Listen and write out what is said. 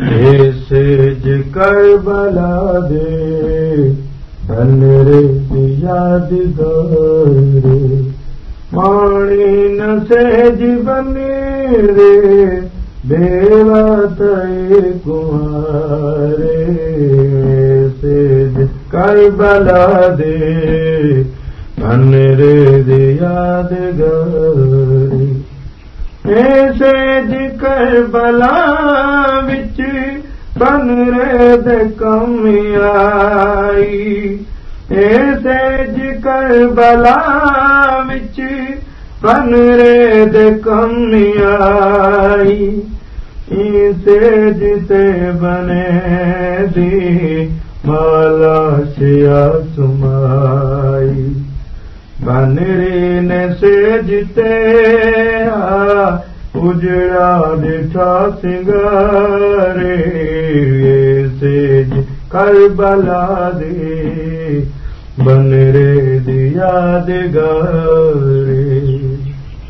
سیج کر بلا دے رے یاد گرے مانی ن سیج بنے رے دیوا تے کمارے سیج کر بلا دے رے یاد گرے سیج کر بلا بچ بن رے کم آئی۔ سیج کر بلا بچ بن رے کم آئی۔ سیج تے بنے دی مالا شیا سمائی۔ بنری نے سیجتے اجڑا دٹھا سنگارے۔ ہوئے سیج کربلا دے بن رے دیا دگار